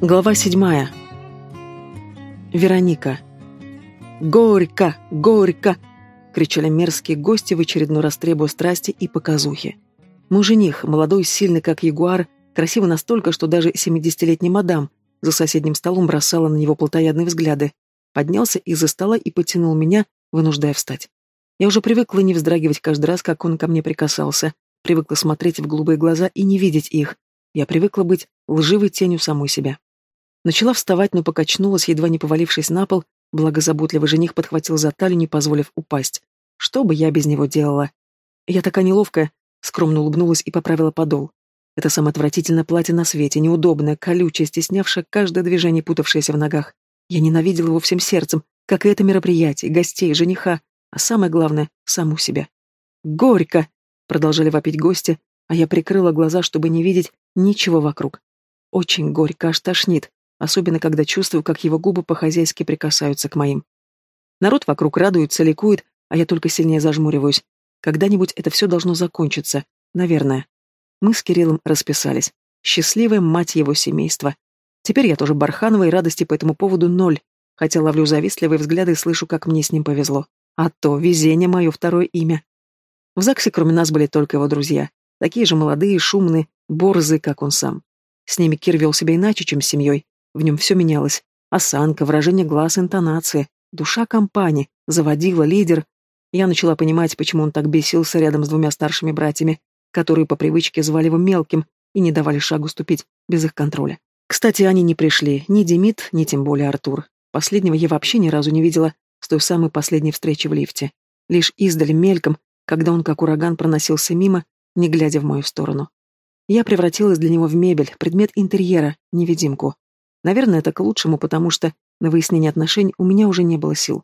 Глава седьмая. Вероника. «Горько! Горько!» — кричали мерзкие гости в очередной раз требуя страсти и показухи. Мой жених, молодой, сильный, как ягуар, красивый настолько, что даже семидесятилетняя мадам за соседним столом бросала на него плотоядные взгляды, поднялся из-за стола и потянул меня, вынуждая встать. Я уже привыкла не вздрагивать каждый раз, как он ко мне прикасался, привыкла смотреть в голубые глаза и не видеть их. Я привыкла быть лживой тенью самой себя. Начала вставать, но покачнулась, едва не повалившись на пол, благо заботливый жених подхватил за талию, не позволив упасть. Что бы я без него делала? Я такая неловкая, скромно улыбнулась и поправила подол. Это самое отвратительное платье на свете, неудобное, колючее, стеснявшее каждое движение, путавшееся в ногах. Я ненавидела его всем сердцем, как и это мероприятие, гостей, жениха, а самое главное — саму себя. «Горько!» — продолжали вопить гости, а я прикрыла глаза, чтобы не видеть ничего вокруг. Очень горько, аж тошнит особенно когда чувствую, как его губы по-хозяйски прикасаются к моим. Народ вокруг радуется, ликует, а я только сильнее зажмуриваюсь. Когда-нибудь это все должно закончиться, наверное. Мы с Кириллом расписались. Счастливая мать его семейства. Теперь я тоже Барханова, и радости по этому поводу ноль, хотя ловлю завистливые взгляды и слышу, как мне с ним повезло. А то везение мое второе имя. В ЗАГСе кроме нас были только его друзья. Такие же молодые, шумные, борзые, как он сам. С ними Кир вел себя иначе, чем с семьей. В нем все менялось. Осанка, выражение глаз, интонации, душа компании, заводила, лидер. Я начала понимать, почему он так бесился рядом с двумя старшими братьями, которые по привычке звали его мелким и не давали шагу ступить без их контроля. Кстати, они не пришли, ни Демид, ни тем более Артур. Последнего я вообще ни разу не видела с той самой последней встречи в лифте. Лишь издали мельком, когда он как ураган проносился мимо, не глядя в мою сторону. Я превратилась для него в мебель, предмет интерьера, невидимку. Наверное, это к лучшему, потому что на выяснение отношений у меня уже не было сил.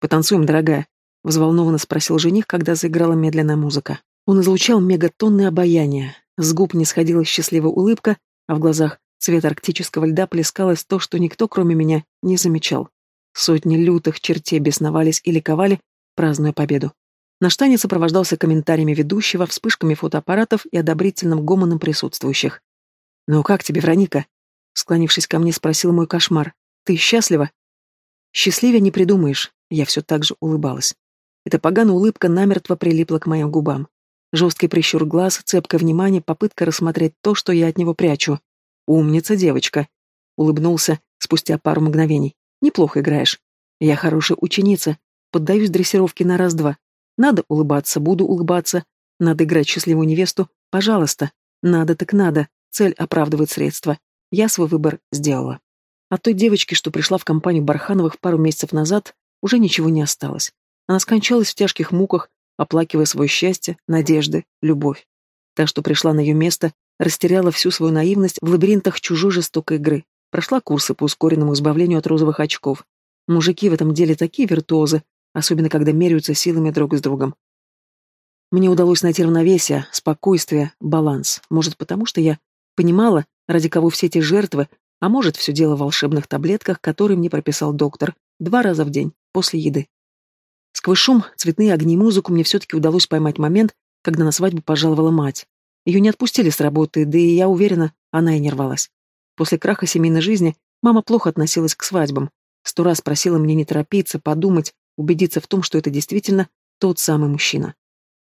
«Потанцуем, дорогая», — взволнованно спросил жених, когда заиграла медленная музыка. Он излучал мегатонны обаяния. С губ не сходила счастливая улыбка, а в глазах цвет арктического льда плескалось то, что никто, кроме меня, не замечал. Сотни лютых чертей бесновались и ликовали, празднуя победу. Наш танец сопровождался комментариями ведущего, вспышками фотоаппаратов и одобрительным гомоном присутствующих. «Ну как тебе, Вероника?» Склонившись ко мне, спросил мой кошмар. «Ты счастлива?» «Счастливее не придумаешь», — я все так же улыбалась. Эта поганая улыбка намертво прилипла к моим губам. Жесткий прищур глаз, цепкое внимание, попытка рассмотреть то, что я от него прячу. «Умница, девочка!» — улыбнулся спустя пару мгновений. «Неплохо играешь. Я хорошая ученица, поддаюсь дрессировке на раз-два. Надо улыбаться, буду улыбаться. Надо играть счастливую невесту, пожалуйста. Надо так надо, цель оправдывает средства. Я свой выбор сделала. От той девочки, что пришла в компанию Бархановых пару месяцев назад, уже ничего не осталось. Она скончалась в тяжких муках, оплакивая свое счастье, надежды, любовь. Та, что пришла на ее место, растеряла всю свою наивность в лабиринтах чужой жестокой игры, прошла курсы по ускоренному избавлению от розовых очков. Мужики в этом деле такие виртуозы, особенно когда меряются силами друг с другом. Мне удалось найти равновесие, спокойствие, баланс. Может, потому что я понимала, Ради кого все эти жертвы, а может, все дело в волшебных таблетках, которые мне прописал доктор, два раза в день, после еды. Сквозь шум, цветные огни и музыку мне все-таки удалось поймать момент, когда на свадьбу пожаловала мать. Ее не отпустили с работы, да и я уверена, она и не рвалась. После краха семейной жизни мама плохо относилась к свадьбам. Сто раз просила меня не торопиться, подумать, убедиться в том, что это действительно тот самый мужчина.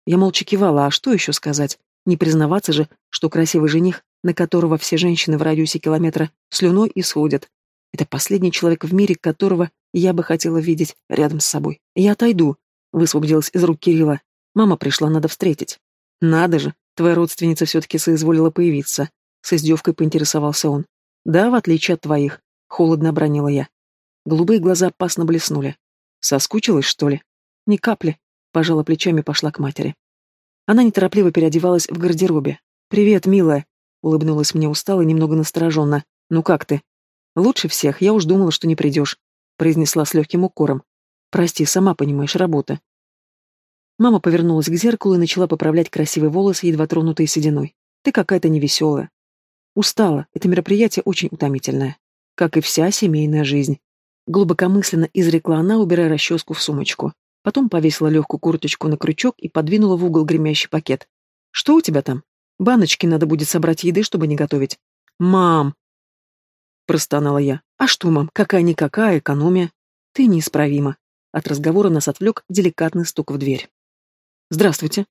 Я молча кивала, а что еще сказать? Не признаваться же, что красивый жених на которого все женщины в радиусе километра слюной исходят. Это последний человек в мире, которого я бы хотела видеть рядом с собой. Я отойду, высвободилась из рук Кирилла. Мама пришла, надо встретить. Надо же, твоя родственница все-таки соизволила появиться. С издевкой поинтересовался он. Да, в отличие от твоих, холодно обронила я. Голубые глаза опасно блеснули. Соскучилась, что ли? Ни капли. Пожала плечами пошла к матери. Она неторопливо переодевалась в гардеробе. «Привет, милая», Улыбнулась мне устало и немного настороженно. «Ну как ты?» «Лучше всех. Я уж думала, что не придешь», — произнесла с легким укором. «Прости, сама понимаешь, работа». Мама повернулась к зеркалу и начала поправлять красивые волосы, едва тронутые сединой. «Ты какая-то невеселая». «Устала. Это мероприятие очень утомительное. Как и вся семейная жизнь». Глубокомысленно изрекла она, убирая расческу в сумочку. Потом повесила легкую курточку на крючок и подвинула в угол гремящий пакет. «Что у тебя там?» Баночки надо будет собрать еды, чтобы не готовить. Мам! — простонала я. «А что, мам, какая-никакая экономия?» «Ты неисправима». От разговора нас отвлек деликатный стук в дверь. «Здравствуйте».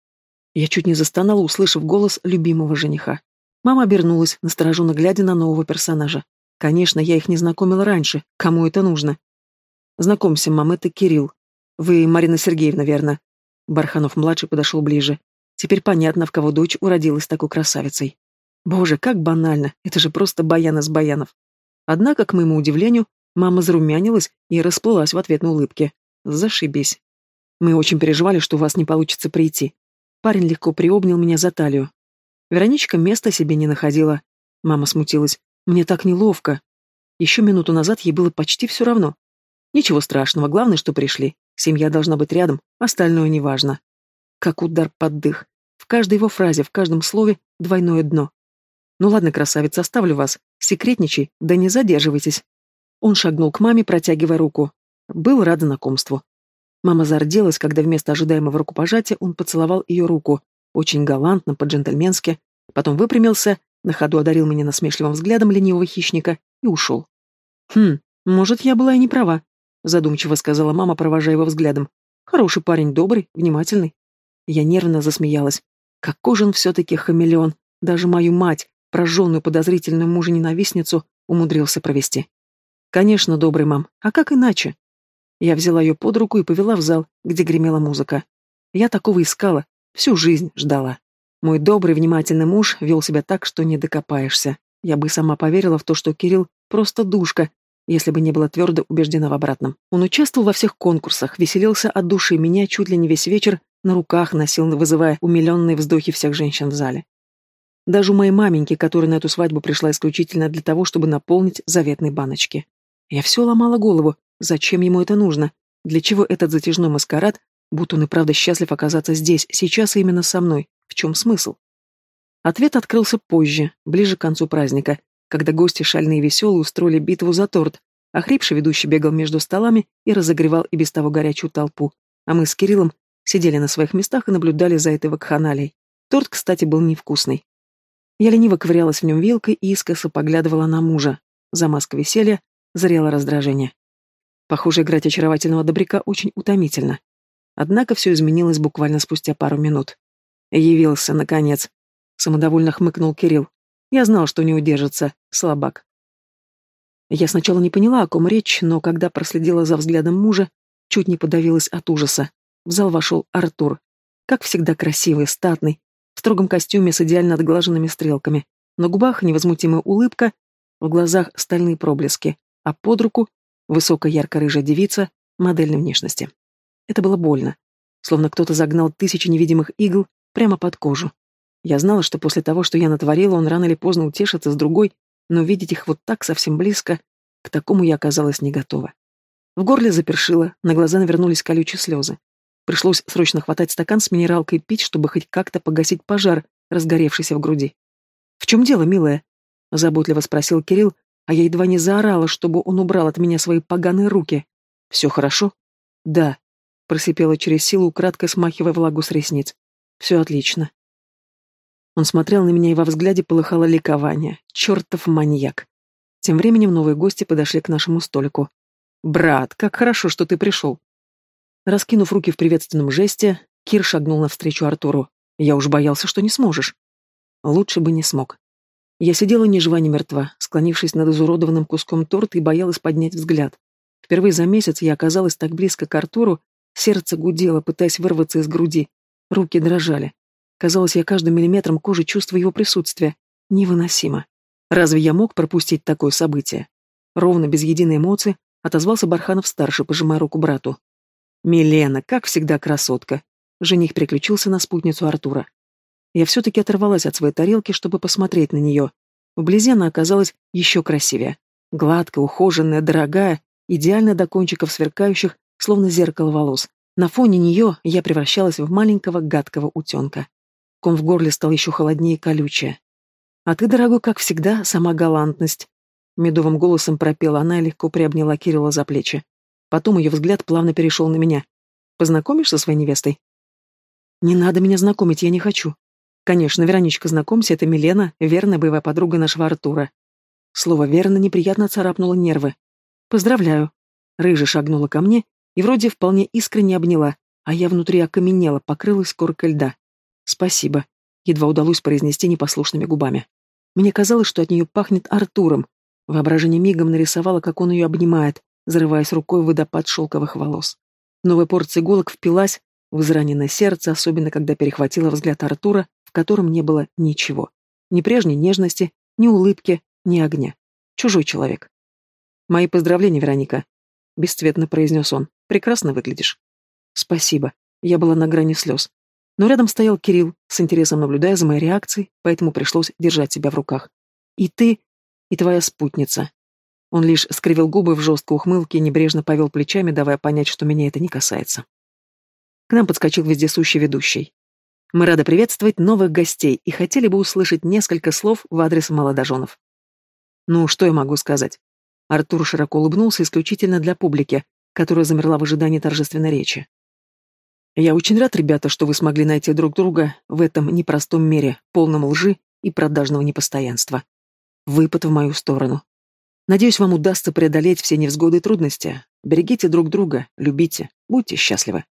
Я чуть не застонала, услышав голос любимого жениха. Мама обернулась, настороженно глядя на нового персонажа. Конечно, я их не знакомила раньше. Кому это нужно? Знакомься, мам, это Кирилл. Вы Марина Сергеевна, верно? Барханов-младший подошел ближе. Теперь понятно, в кого дочь уродилась такой красавицей. Боже, как банально, это же просто Баян из Баянов. Однако, к моему удивлению, мама зарумянилась и расплылась в ответной улыбке. Зашибись. Мы очень переживали, что у вас не получится прийти. Парень легко приобнял меня за талию. Вероничка места себе не находила. Мама смутилась. Мне так неловко. Еще минуту назад ей было почти все равно. Ничего страшного, главное, что пришли. Семья должна быть рядом, остальное неважно. Как удар под дых. В каждой его фразе, в каждом слове двойное дно. Ну ладно, красавица, оставлю вас. Секретничай, да не задерживайтесь. Он шагнул к маме, протягивая руку. Был рад знакомству. Мама зарделась, когда вместо ожидаемого рукопожатия он поцеловал ее руку, очень галантно, по-джентльменски, потом выпрямился, на ходу одарил меня насмешливым взглядом ленивого хищника и ушел. «Хм, может, я была и не права», — задумчиво сказала мама, провожая его взглядом. «Хороший парень, добрый, внимательный». Я нервно засмеялась. Он все-таки хамелеон. Даже мою мать, прожженную подозрительную мужа-ненавистницу, умудрился провести. «Конечно, добрый мам. А как иначе?» Я взяла ее под руку и повела в зал, где гремела музыка. Я такого искала, всю жизнь ждала. Мой добрый, внимательный муж вел себя так, что не докопаешься. Я бы сама поверила в то, что Кирилл просто душка, если бы не была твердо убеждена в обратном. Он участвовал во всех конкурсах, веселился от души, меня чуть ли не весь вечер на руках носил, вызывая умиленные вздохи всех женщин в зале. Даже у моей маменьки, которая на эту свадьбу пришла исключительно для того, чтобы наполнить заветные баночки. Я все ломала голову, зачем ему это нужно, для чего этот затяжной маскарад, будто он и правда счастлив оказаться здесь, сейчас именно со мной. В чем смысл? Ответ открылся позже, ближе к концу праздника, когда гости шальные и веселые устроили битву за торт, а хрипший ведущий бегал между столами и разогревал и без того горячую толпу, а мы с Кириллом сидели на своих местах и наблюдали за этой вакханалией. Торт, кстати, был невкусный. Я лениво ковырялась в нем вилкой и искоса поглядывала на мужа. За маской веселья зрело раздражение. Похоже, играть очаровательного добряка очень утомительно. Однако все изменилось буквально спустя пару минут. Явился, наконец. Самодовольно хмыкнул Кирилл. Я знал, что не удержится. Слабак. Я сначала не поняла, о ком речь, но когда проследила за взглядом мужа, чуть не подавилась от ужаса. В зал вошел Артур. Как всегда красивый, статный, в строгом костюме с идеально отглаженными стрелками. На губах невозмутимая улыбка, в глазах стальные проблески, а под руку высокая ярко-рыжая девица модельной внешности. Это было больно. Словно кто-то загнал тысячи невидимых игл Прямо под кожу. Я знала, что после того, что я натворила, он рано или поздно утешится с другой, но видеть их вот так совсем близко, к такому я оказалась не готова. В горле запершило, на глаза навернулись колючие слезы. Пришлось срочно хватать стакан с минералкой и пить, чтобы хоть как-то погасить пожар, разгоревшийся в груди. «В чем дело, милая?» — заботливо спросил Кирилл, а я едва не заорала, чтобы он убрал от меня свои поганые руки. «Все хорошо?» «Да», — просипела через силу, украдкой смахивая влагу с ресниц. Все отлично. Он смотрел на меня, и во взгляде полыхало ликование. Чертов маньяк. Тем временем новые гости подошли к нашему столику. «Брат, как хорошо, что ты пришел!» Раскинув руки в приветственном жесте, Кир шагнул навстречу Артуру. «Я уж боялся, что не сможешь». Лучше бы не смог. Я сидела ни жива, ни мертва, склонившись над изуродованным куском торта и боялась поднять взгляд. Впервые за месяц я оказалась так близко к Артуру, сердце гудело, пытаясь вырваться из груди. Руки дрожали. Казалось, я каждым миллиметром кожи чувствую его присутствие. Невыносимо. Разве я мог пропустить такое событие? Ровно, без единой эмоции, отозвался Барханов-старший, пожимая руку брату. «Милена, как всегда, красотка!» Жених переключился на спутницу Артура. Я все-таки оторвалась от своей тарелки, чтобы посмотреть на нее. Вблизи она оказалась еще красивее. Гладкая, ухоженная, дорогая, идеально до кончиков сверкающих, словно зеркало волос. На фоне нее я превращалась в маленького гадкого утенка. Ком в горле стал еще холоднее и колючее. «А ты, дорогой, как всегда, сама галантность», — медовым голосом пропела она и легко приобняла Кирилла за плечи. Потом ее взгляд плавно перешел на меня. «Познакомишь со своей невестой?» «Не надо меня знакомить, я не хочу». «Конечно, Вероничка, знакомься, это Милена, верная боевая подруга нашего Артура». Слово «верно» неприятно царапнуло нервы. «Поздравляю». Рыжа шагнула ко мне и вроде вполне искренне обняла, а я внутри окаменела, покрылась коркой льда. «Спасибо», — едва удалось произнести непослушными губами. Мне казалось, что от нее пахнет Артуром. Воображение мигом нарисовало, как он ее обнимает, зарываясь рукой в водопад шелковых волос. Новая порция иголок впилась в израненное сердце, особенно когда перехватила взгляд Артура, в котором не было ничего. Ни прежней нежности, ни улыбки, ни огня. Чужой человек. «Мои поздравления, Вероника», — бесцветно произнес он. «Прекрасно выглядишь». «Спасибо». Я была на грани слез. Но рядом стоял Кирилл, с интересом наблюдая за моей реакцией, поэтому пришлось держать себя в руках. «И ты, и твоя спутница». Он лишь скривил губы в жесткой ухмылке и небрежно повел плечами, давая понять, что меня это не касается. К нам подскочил вездесущий ведущий. Мы рады приветствовать новых гостей и хотели бы услышать несколько слов в адрес молодоженов. Ну, что я могу сказать? Артур широко улыбнулся исключительно для публики, которая замерла в ожидании торжественной речи. Я очень рад, ребята, что вы смогли найти друг друга в этом непростом мире, полном лжи и продажного непостоянства. Выпад в мою сторону. Надеюсь, вам удастся преодолеть все невзгоды и трудности. Берегите друг друга, любите, будьте счастливы.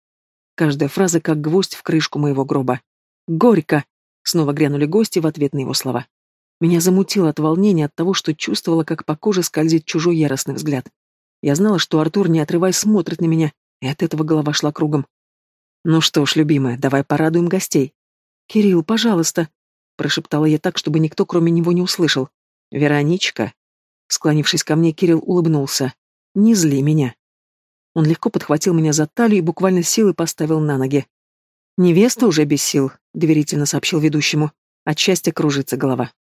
Каждая фраза как гвоздь в крышку моего гроба. «Горько!» — снова грянули гости в ответ на его слова. Меня замутило от волнения, от того, что чувствовала, как по коже скользит чужой яростный взгляд. Я знала, что Артур, не отрываясь, смотрит на меня, и от этого голова шла кругом. «Ну что ж, любимая, давай порадуем гостей». «Кирилл, пожалуйста», — прошептала я так, чтобы никто, кроме него, не услышал. «Вероничка». Склонившись ко мне, Кирилл улыбнулся. «Не зли меня». Он легко подхватил меня за талию и буквально силой поставил на ноги. «Невеста уже без сил», — доверительно сообщил ведущему. От счастья кружится голова.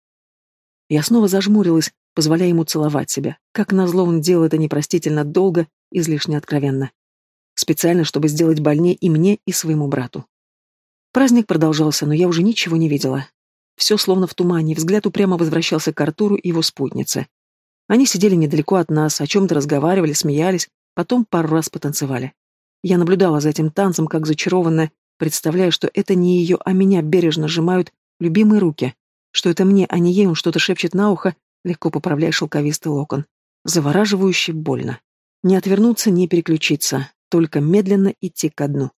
Я снова зажмурилась, позволяя ему целовать себя. Как назло он делал это непростительно долго, излишне откровенно. Специально, чтобы сделать больнее и мне, и своему брату. Праздник продолжался, но я уже ничего не видела. Все словно в тумане, взгляд упрямо возвращался к Артуру и его спутнице. Они сидели недалеко от нас, о чем-то разговаривали, смеялись, потом пару раз потанцевали. Я наблюдала за этим танцем, как зачарованная, представляя, что это не ее, а меня бережно сжимают любимые руки, что это мне, а не ей он что-то шепчет на ухо, легко поправляя шелковистый локон. Завораживающе больно. Не отвернуться, не переключиться, только медленно идти ко дну.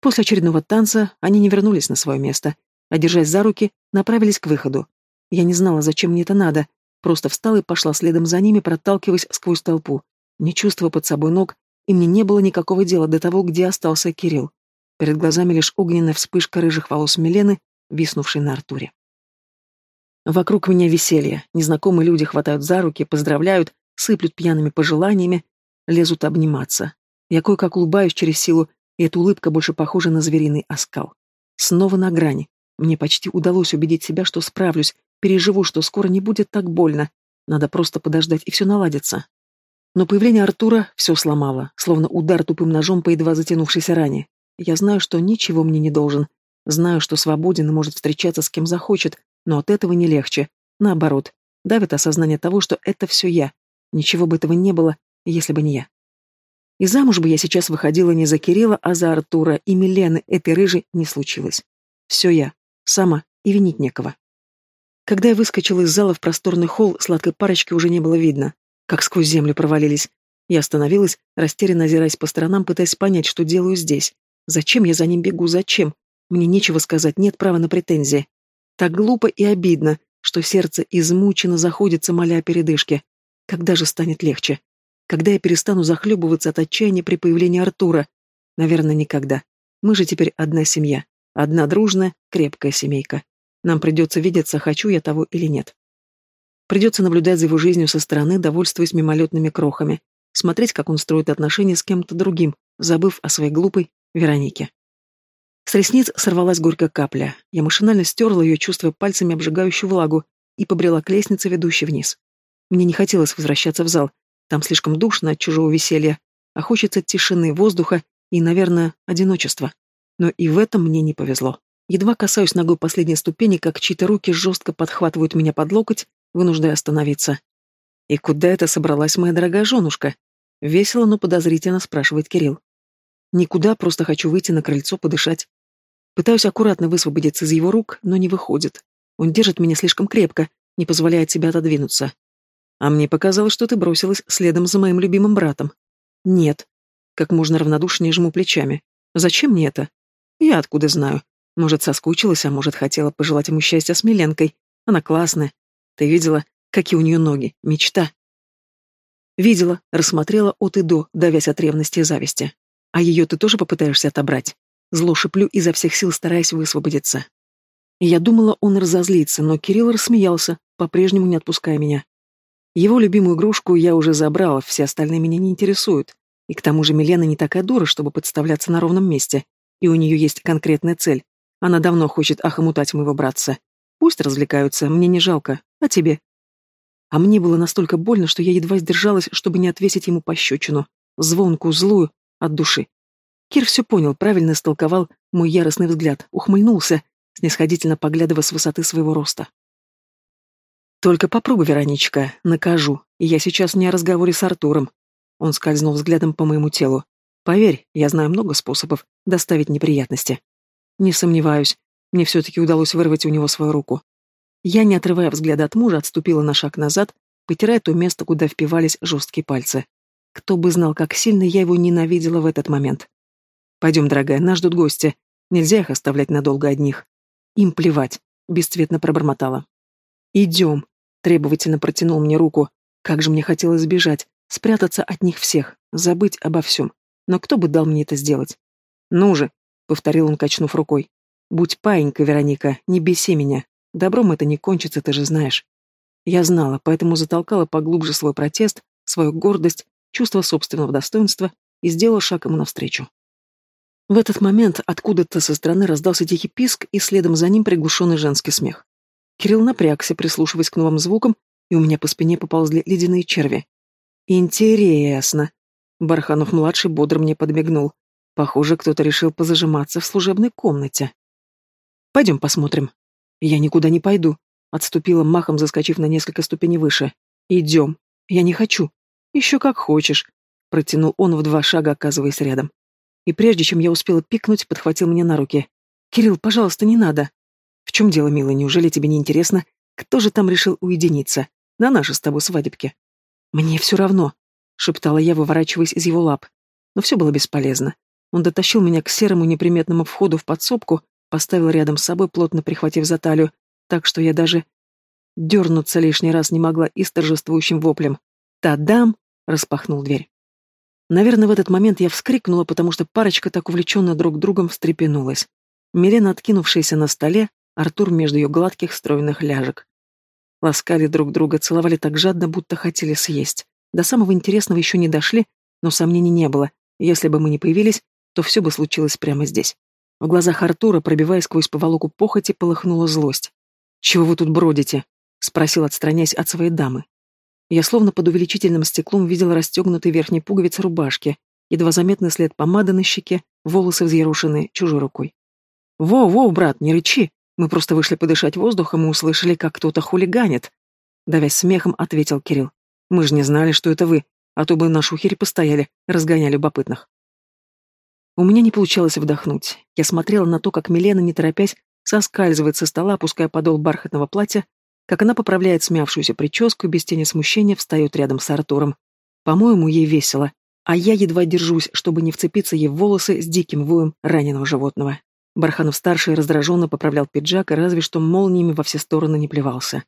После очередного танца они не вернулись на свое место, а, держась за руки, направились к выходу. Я не знала, зачем мне это надо, просто встала и пошла следом за ними, проталкиваясь сквозь толпу, не чувствуя под собой ног, и мне не было никакого дела до того, где остался Кирилл. Перед глазами лишь огненная вспышка рыжих волос Милены, виснувшей на Артуре. Вокруг меня веселье. Незнакомые люди хватают за руки, поздравляют, сыплют пьяными пожеланиями, лезут обниматься. Я кое-как улыбаюсь через силу, и эта улыбка больше похожа на звериный оскал. Снова на грани. Мне почти удалось убедить себя, что справлюсь, переживу, что скоро не будет так больно. Надо просто подождать, и все наладится. Но появление Артура все сломало, словно удар тупым ножом по едва затянувшейся ране. Я знаю, что ничего мне не должен. Знаю, что свободен и может встречаться с кем захочет, но от этого не легче. Наоборот, давит осознание того, что это все я. Ничего бы этого не было, если бы не я. И замуж бы я сейчас выходила не за Кирилла, а за Артура, и Милены этой рыжей не случилось. Все я. Сама. И винить некого. Когда я выскочила из зала в просторный холл, сладкой парочки уже не было видно. Как сквозь землю провалились. Я остановилась, растерянно озираясь по сторонам, пытаясь понять, что делаю здесь. Зачем я за ним бегу, зачем? Мне нечего сказать, нет права на претензии. Так глупо и обидно, что сердце измучено заходится, моля о передышке. Когда же станет легче? Когда я перестану захлебываться от отчаяния при появлении Артура? Наверное, никогда. Мы же теперь одна семья. Одна дружная, крепкая семейка. Нам придется видеться, хочу я того или нет. Придется наблюдать за его жизнью со стороны, довольствуясь мимолетными крохами. Смотреть, как он строит отношения с кем-то другим, забыв о своей глупой Веронике. С ресниц сорвалась горькая капля. Я машинально стерла ее, чувствуя пальцами обжигающую влагу, и побрела к лестнице, ведущей вниз. Мне не хотелось возвращаться в зал. Там слишком душно от чужого веселья, а хочется тишины, воздуха и, наверное, одиночества. Но и в этом мне не повезло. Едва касаюсь ногой последней ступени, как чьи-то руки жестко подхватывают меня под локоть, вынуждая остановиться. «И куда это собралась моя дорогая женушка?» Весело, но подозрительно спрашивает Кирилл. «Никуда, просто хочу выйти на крыльцо подышать». Пытаюсь аккуратно высвободиться из его рук, но не выходит. Он держит меня слишком крепко, не позволяет себе отодвинуться. А мне показалось, что ты бросилась следом за моим любимым братом. Нет. Как можно равнодушнее жму плечами. Зачем мне это? Я откуда знаю? Может, соскучилась, а может, хотела пожелать ему счастья с Миленкой. Она классная. Ты видела, какие у нее ноги? Мечта. Видела, рассмотрела от и до, давясь от ревности и зависти. А ее ты тоже попытаешься отобрать? Зло шиплю изо всех сил, стараясь высвободиться. Я думала, он разозлится, но Кирилл рассмеялся, по-прежнему не отпуская меня. Его любимую игрушку я уже забрала, все остальные меня не интересуют. И к тому же Милена не такая дура, чтобы подставляться на ровном месте. И у нее есть конкретная цель. Она давно хочет охомутать моего братца. Пусть развлекаются, мне не жалко. А тебе? А мне было настолько больно, что я едва сдержалась, чтобы не отвесить ему пощечину. Звонкую, злую, от души. Кир все понял, правильно истолковал мой яростный взгляд, ухмыльнулся, снисходительно поглядывая с высоты своего роста. «Только попробуй, Вероничка, накажу, и я сейчас не о разговоре с Артуром». Он скользнул взглядом по моему телу. «Поверь, я знаю много способов доставить неприятности». «Не сомневаюсь, мне все-таки удалось вырвать у него свою руку». Я, не отрывая взгляда от мужа, отступила на шаг назад, потирая то место, куда впивались жесткие пальцы. Кто бы знал, как сильно я его ненавидела в этот момент. «Пойдем, дорогая, нас ждут гости. Нельзя их оставлять надолго одних». «Им плевать», — бесцветно пробормотала. «Идем», — требовательно протянул мне руку. Как же мне хотелось сбежать, спрятаться от них всех, забыть обо всем. Но кто бы дал мне это сделать? «Ну же», — повторил он, качнув рукой. «Будь паинька, Вероника, не беси меня. Добром это не кончится, ты же знаешь». Я знала, поэтому затолкала поглубже свой протест, свою гордость, чувство собственного достоинства и сделала шаг ему навстречу. В этот момент откуда-то со стороны раздался тихий писк и следом за ним приглушенный женский смех. Кирилл напрягся, прислушиваясь к новым звукам, и у меня по спине поползли ледяные черви. «Интересно». Барханов-младший бодро мне подмигнул. Похоже, кто-то решил позажиматься в служебной комнате. «Пойдем посмотрим». «Я никуда не пойду», — отступила махом, заскочив на несколько ступеней выше. «Идем». «Я не хочу». «Еще как хочешь», — протянул он в два шага, оказываясь рядом. И прежде чем я успела пикнуть, подхватил меня на руки. «Кирилл, пожалуйста, не надо». В чем дело, милый, неужели тебе не интересно, кто же там решил уединиться? На нашей с тобой свадебке. Мне все равно, шептала я, выворачиваясь из его лап. Но все было бесполезно. Он дотащил меня к серому неприметному входу в подсобку, поставил рядом с собой, плотно прихватив за талию, так что я даже дернуться лишний раз не могла и с торжествующим воплем. «Та-дам!» — распахнул дверь. Наверное, в этот момент я вскрикнула, потому что парочка так увлеченно друг другом встрепенулась. Милена, откинувшаяся на столе, Артур между ее гладких стройных ляжек. Ласкали друг друга, целовали так жадно, будто хотели съесть. До самого интересного еще не дошли, но сомнений не было. Если бы мы не появились, то все бы случилось прямо здесь. В глазах Артура, пробивая сквозь поволоку похоти, полыхнула злость. «Чего вы тут бродите?» — спросил, отстраняясь от своей дамы. Я словно под увеличительным стеклом видел расстегнутый верхний пуговиц рубашки, едва заметный след помады на щеке, волосы взъерошенные чужой рукой. «Во-во, брат, не рычи!» Мы просто вышли подышать воздухом и услышали, как кто-то хулиганит. Давясь смехом, ответил Кирилл. Мы же не знали, что это вы, а то бы на шухере постояли, разгоняли любопытных. У меня не получалось вдохнуть. Я смотрела на то, как Милена, не торопясь, соскальзывает со стола, опуская подол бархатного платья, как она поправляет смявшуюся прическу и без тени смущения встает рядом с Артуром. По-моему, ей весело, а я едва держусь, чтобы не вцепиться ей в волосы с диким воем раненого животного. Барханов-старший раздраженно поправлял пиджак и разве что молниями во все стороны не плевался.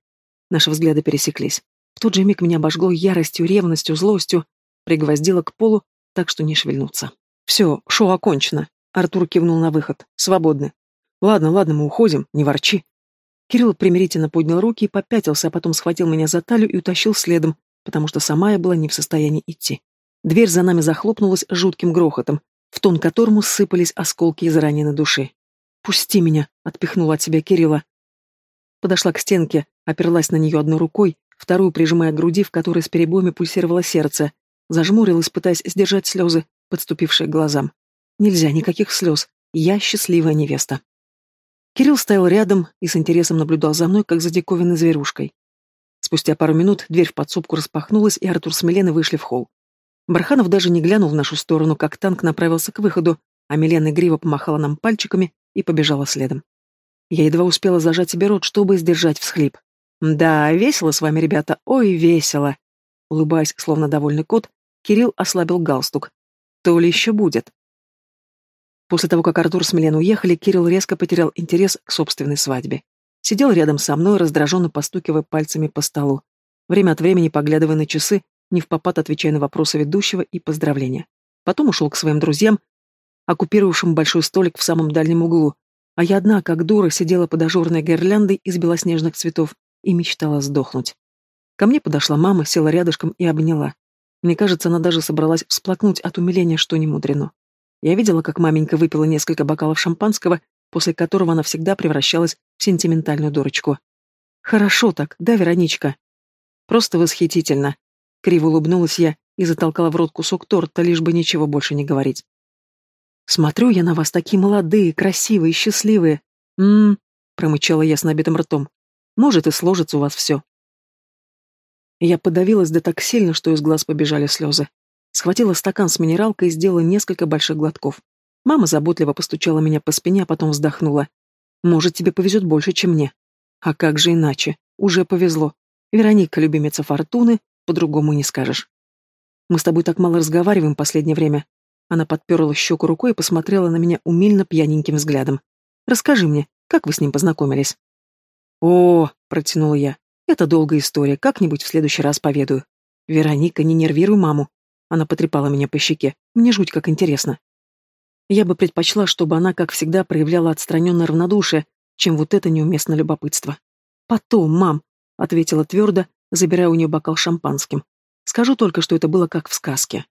Наши взгляды пересеклись. В тот же миг меня обожгло яростью, ревностью, злостью, пригвоздило к полу, так что не шевельнуться. «Все, шоу окончено», — Артур кивнул на выход. «Свободны». «Ладно, ладно, мы уходим, не ворчи». Кирилл примирительно поднял руки и попятился, а потом схватил меня за талию и утащил следом, потому что сама я была не в состоянии идти. Дверь за нами захлопнулась жутким грохотом, в тон которому сыпались осколки из раненой души. «Пусти меня!» — отпихнула от себя Кирилла. Подошла к стенке, оперлась на нее одной рукой, вторую прижимая к груди, в которой с перебоями пульсировало сердце. Зажмурилась, пытаясь сдержать слезы, подступившие к глазам. Нельзя никаких слез. Я счастливая невеста. Кирилл стоял рядом и с интересом наблюдал за мной, как за диковинной зверушкой. Спустя пару минут дверь в подсобку распахнулась, и Артур с Миленой вышли в холл. Барханов даже не глянул в нашу сторону, как танк направился к выходу, а Милена игриво помахала нам пальчиками, и побежала следом. Я едва успела зажать себе рот, чтобы сдержать всхлип. «Да, весело с вами, ребята, ой, весело!» улыбаясь, словно довольный кот, Кирилл ослабил галстук. То ли еще будет. После того, как Артур с Милен уехали, Кирилл резко потерял интерес к собственной свадьбе. Сидел рядом со мной, раздраженно постукивая пальцами по столу. Время от времени поглядывая на часы, не в попад отвечая на вопросы ведущего и поздравления. Потом ушел к своим друзьям, оккупировавшим большой столик в самом дальнем углу, а я одна, как дура, сидела под ажурной гирляндой из белоснежных цветов и мечтала сдохнуть. Ко мне подошла мама, села рядышком и обняла. Мне кажется, она даже собралась всплакнуть от умиления, что не мудрено. Я видела, как маменька выпила несколько бокалов шампанского, после которого она всегда превращалась в сентиментальную дурочку. «Хорошо так, да, Вероничка?» «Просто восхитительно», — криво улыбнулась я и затолкала в рот кусок торта, лишь бы ничего больше не говорить. «Смотрю я на вас, такие молодые, красивые, счастливые. М-м-м», промычала я с набитым ртом. «Может, и сложится у вас все». Я подавилась да так сильно, что из глаз побежали слезы. Схватила стакан с минералкой и сделала несколько больших глотков. Мама заботливо постучала меня по спине, а потом вздохнула. «Может, тебе повезет больше, чем мне». «А как же иначе? Уже повезло. Вероника, любимица Фортуны, по-другому не скажешь». «Мы с тобой так мало разговариваем последнее время». Она подперла щеку рукой и посмотрела на меня умильно пьяненьким взглядом. «Расскажи мне, как вы с ним познакомились?» «О, — протянула я, — это долгая история, как-нибудь в следующий раз поведаю. Вероника, не нервируй маму. Она потрепала меня по щеке. Мне жуть как интересно. Я бы предпочла, чтобы она, как всегда, проявляла отстраненное равнодушие, чем вот это неуместное любопытство. «Потом, мам», — ответила твердо, забирая у нее бокал шампанским. «Скажу только, что это было как в сказке.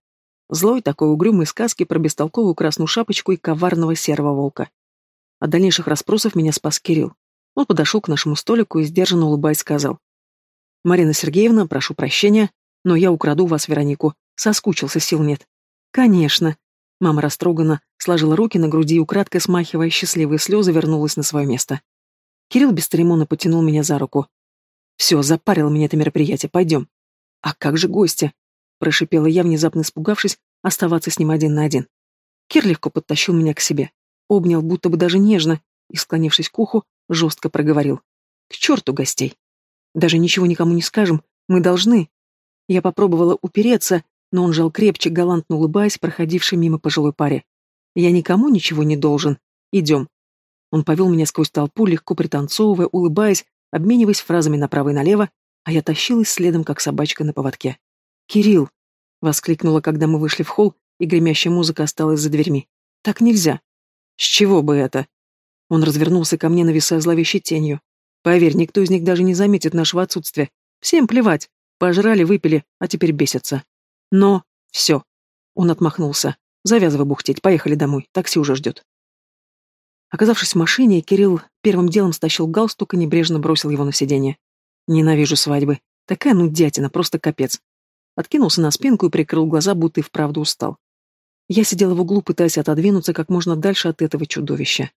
Злой такой угрюмой сказки про бестолковую красную шапочку и коварного серого волка. От дальнейших расспросов меня спас Кирилл. Он подошел к нашему столику и, сдержанно улыбаясь, сказал. «Марина Сергеевна, прошу прощения, но я украду вас Веронику. Соскучился, сил нет. Конечно. Мама растроганно сложила руки на груди и, украдкой смахивая счастливые слезы, вернулась на свое место. Кирилл бесцеремонно потянул меня за руку. «Все, запарило меня это мероприятие, пойдем». «А как же гости?» – прошипела я, внезапно испугавшись оставаться с ним один на один. Кир легко подтащил меня к себе, обнял, будто бы даже нежно, и, склонившись к уху, жестко проговорил. «К черту гостей! Даже ничего никому не скажем, мы должны...» Я попробовала упереться, но он жал крепче, галантно улыбаясь, проходившей мимо пожилой паре. «Я никому ничего не должен. Идем». Он повел меня сквозь толпу, легко пританцовывая, улыбаясь, обмениваясь фразами направо и налево, а я тащилась следом, как собачка на поводке. «Кирилл!» — воскликнула, когда мы вышли в холл, и гремящая музыка осталась за дверьми. «Так нельзя!» «С чего бы это?» Он развернулся ко мне, нависая зловещей тенью. «Поверь, никто из них даже не заметит нашего отсутствия. Всем плевать. Пожрали, выпили, а теперь бесятся. Но... Все. Он отмахнулся. Завязывай бухтеть, поехали домой, такси уже ждет. Оказавшись в машине, Кирилл первым делом стащил галстук и небрежно бросил его на сиденье. Ненавижу свадьбы. Такая нудятина, просто капец. Откинулся на спинку и прикрыл глаза, будто и вправду устал. Я сидела в углу, пытаясь отодвинуться как можно дальше от этого чудовища.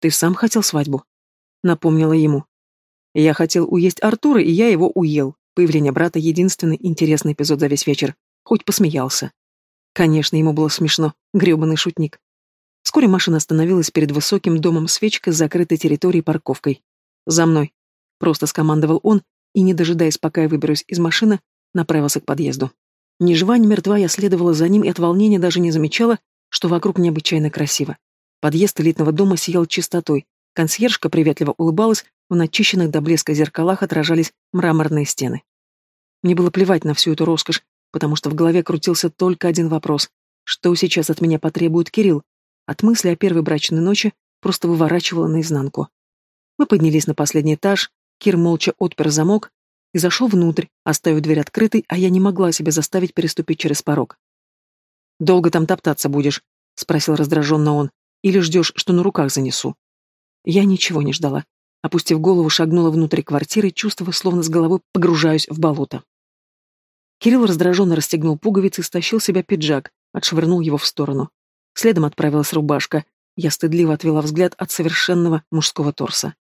«Ты сам хотел свадьбу?» Напомнила ему. «Я хотел уесть Артура, и я его уел. Появление брата — единственный интересный эпизод за весь вечер. Хоть посмеялся. Конечно, ему было смешно. грёбаный шутник. Вскоре машина остановилась перед высоким домом свечкой с закрытой территорией парковкой. «За мной!» — просто скомандовал он, и, не дожидаясь, пока я выберусь из машины, направился к подъезду. Ни жива, ни мертва я следовала за ним и от волнения даже не замечала, что вокруг необычайно красиво. Подъезд элитного дома сиял чистотой. Консьержка приветливо улыбалась, в начищенных до блеска зеркалах отражались мраморные стены. Мне было плевать на всю эту роскошь, потому что в голове крутился только один вопрос. Что сейчас от меня потребует Кирилл? От мысли о первой брачной ночи просто выворачивало наизнанку. Мы поднялись на последний этаж, Кир молча отпер замок и зашел внутрь, оставив дверь открытой, а я не могла себя заставить переступить через порог. «Долго там топтаться будешь?» — спросил раздраженно он. «Или ждешь, что на руках занесу?» Я ничего не ждала. Опустив голову, шагнула внутрь квартиры, чувствуя, словно с головой погружаюсь в болото. Кирилл раздраженно расстегнул пуговицы и стащил себя пиджак, отшвырнул его в сторону. Следом отправилась рубашка. Я стыдливо отвела взгляд от совершенного мужского торса.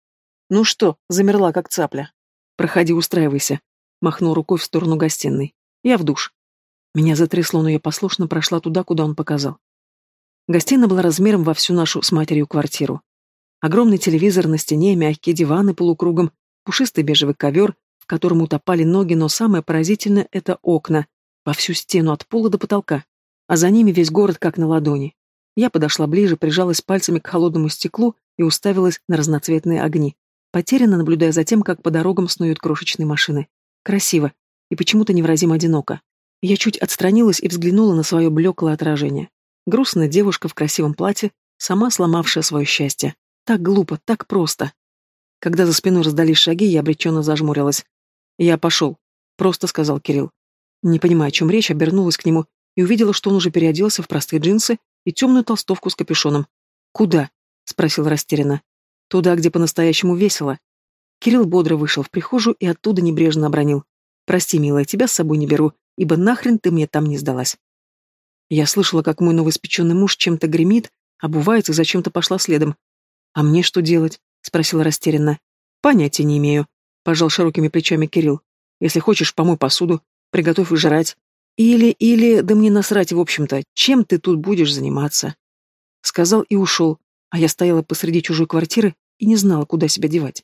«Ну что, замерла, как цапля?» «Проходи, устраивайся», — махнул рукой в сторону гостиной. «Я в душ». Меня затрясло, но я послушно прошла туда, куда он показал. Гостиная была размером во всю нашу с матерью квартиру. Огромный телевизор на стене, мягкие диваны полукругом, пушистый бежевый ковер, в котором утопали ноги, но самое поразительное — это окна, во всю стену от пола до потолка, а за ними весь город как на ладони. Я подошла ближе, прижалась пальцами к холодному стеклу и уставилась на разноцветные огни, потерянно наблюдая за тем, как по дорогам снуют крошечные машины. Красиво и почему-то невразимо одиноко. Я чуть отстранилась и взглянула на свое блеклое отражение. Грустная девушка в красивом платье, сама сломавшая свое счастье. Так глупо, так просто. Когда за спиной раздались шаги, я обреченно зажмурилась. «Я пошел», — просто сказал Кирилл. Не понимая, о чем речь, обернулась к нему и увидела, что он уже переоделся в простые джинсы и темную толстовку с капюшоном. «Куда?» — спросил растерянно. «Туда, где по-настоящему весело». Кирилл бодро вышел в прихожую и оттуда небрежно обронил. «Прости, милая, тебя с собой не беру, ибо нахрен ты мне там не сдалась». Я слышала, как мой новоиспеченный муж чем-то гремит, обувается и зачем-то пошла следом. «А мне что делать?» — спросила растерянно. «Понятия не имею», — пожал широкими плечами Кирилл. «Если хочешь, помой посуду, приготовь жрать. Или, или, да мне насрать, в общем-то, чем ты тут будешь заниматься?» Сказал и ушел, а я стояла посреди чужой квартиры и не знала, куда себя девать.